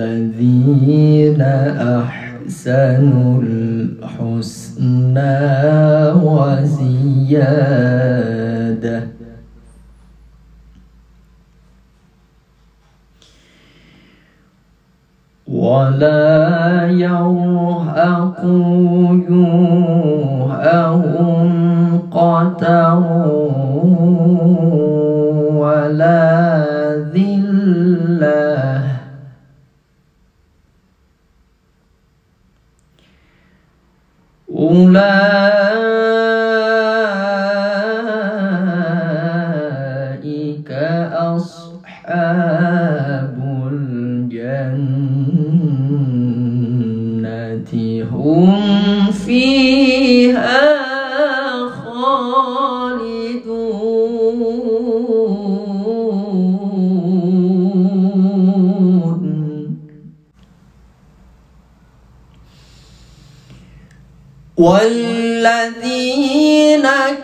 للذين أحسنوا الحسنى وزيادة. ولا يرهق وجوههم قتر أولئك أصحاب الجنة هم فيها والذين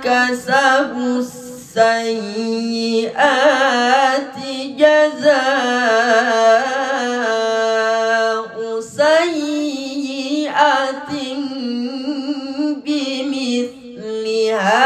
كسبوا السيئات جزاء سيئة بمثلها.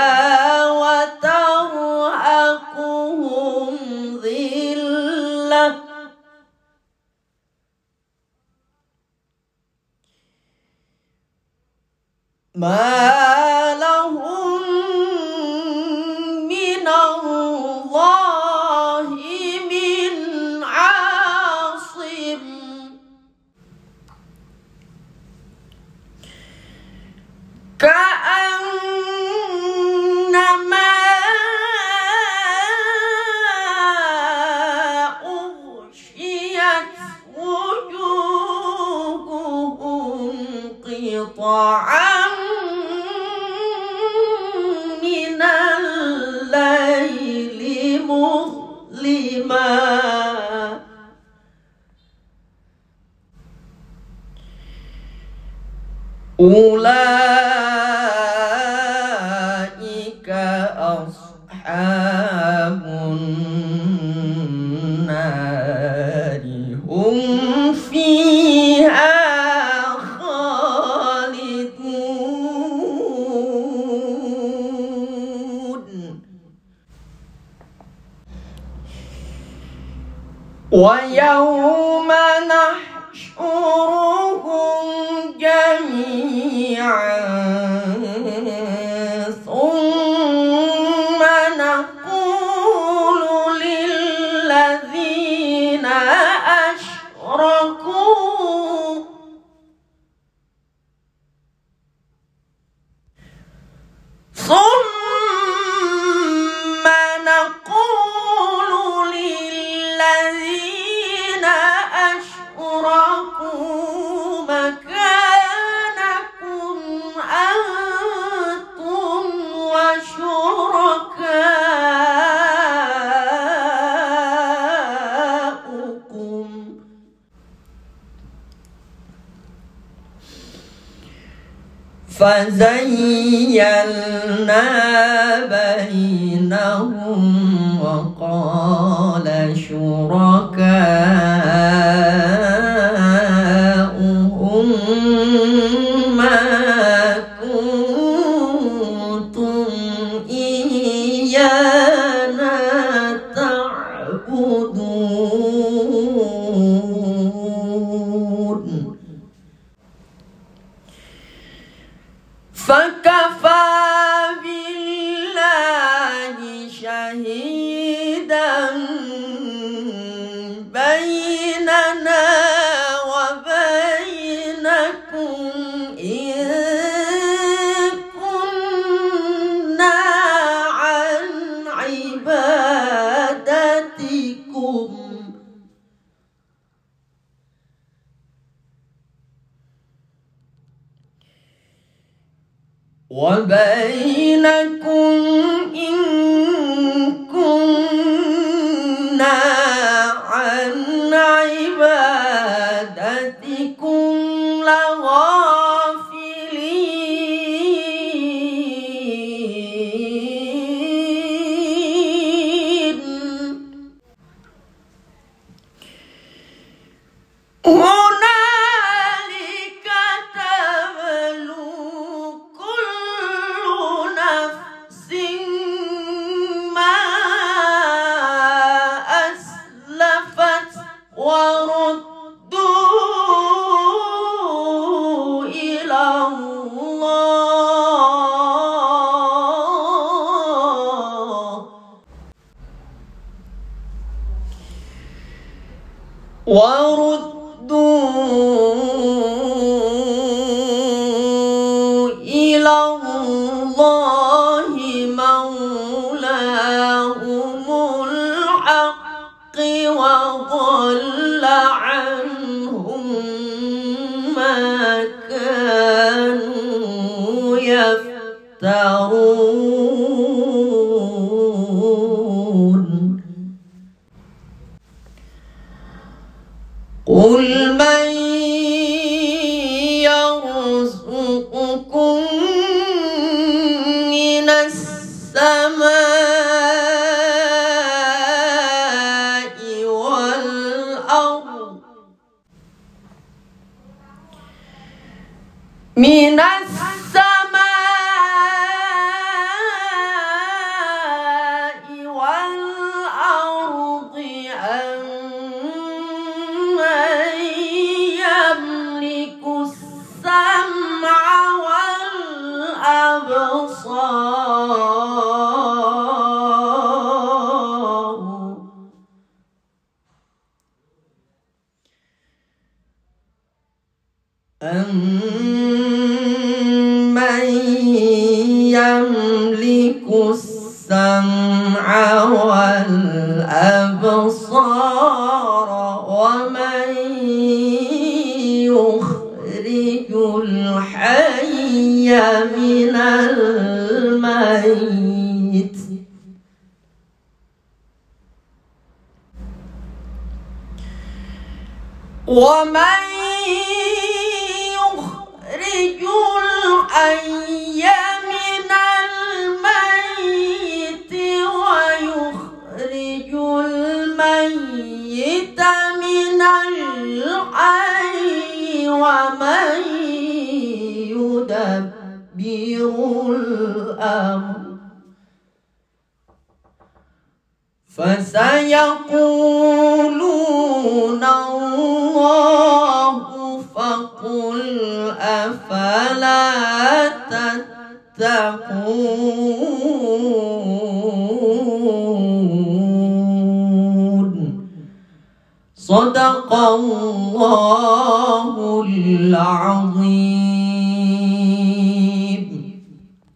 مظلما أولئك ويوم نحشرهم جميعا ثم نقول للذين أشركوا ثم فزيلنا بينهم وقال Sanka وبينكم وردوا إلى الله. وردوا إلى الله مولاهم الحق وضل قل من يرزقكم من السماء والأرض من السماء أمن يملك السمع والأبصار ومن يخرج الحي من الميت ومن يدبر الأمر. فسيقولون الله فقل أفلا تتقون؟ صدق الله العظيم.